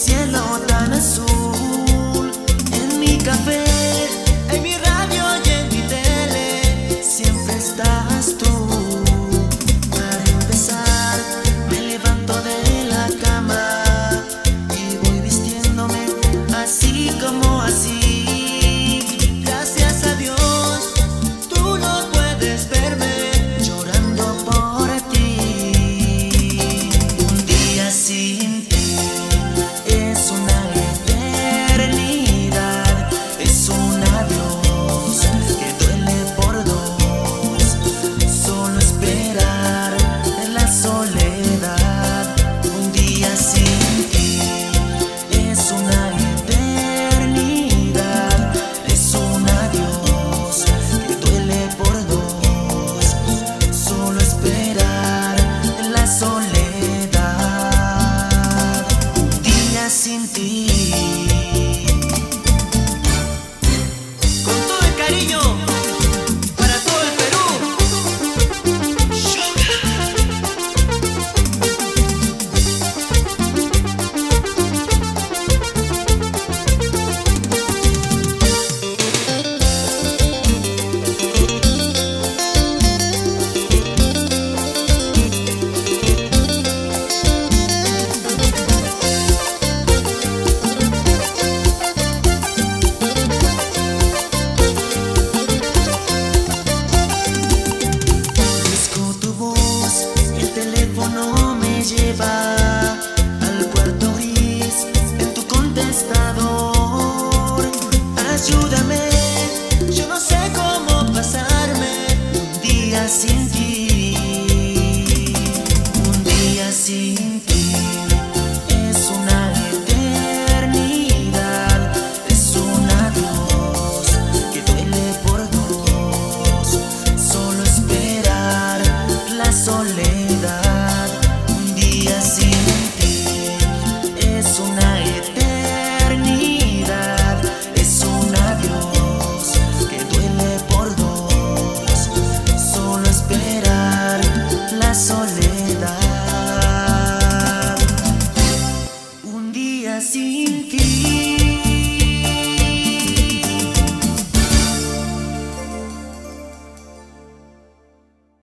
cielo tan azul. 是吧。